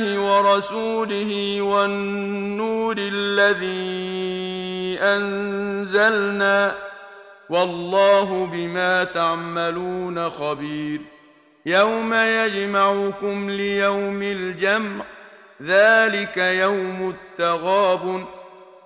بالله ورسوله والنور الذي أنزلنا والله بما تعملون خبير. يوم يجمعكم ليوم الجمع ذلك يوم التغابن.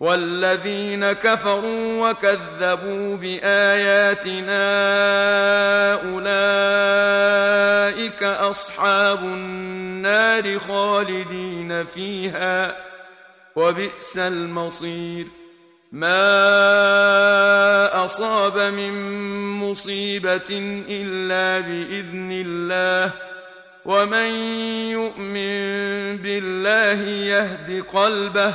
والذين كفروا وكذبوا بآياتنا أولئك أصحاب النار خالدين فيها وبئس المصير. ما أصاب من مصيبة إلا بإذن الله ومن يؤمن بالله يهد قلبه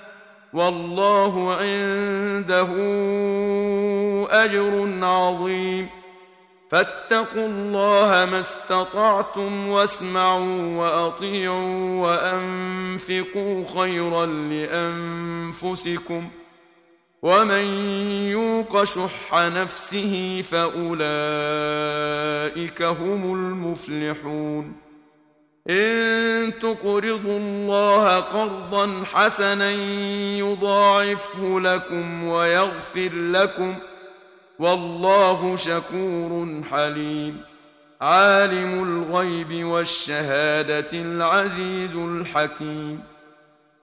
والله عنده أجر عظيم. فاتقوا الله ما استطعتم واسمعوا وأطيعوا وأنفقوا خيرا لأنفسكم. ومن يوق شح نفسه فأولئك هم المفلحون. إن تقرضوا الله قرضا حسنا يضاعفه لكم ويغفر لكم والله شكور حليم. عالم الغيب والشهادة العزيز الحكيم.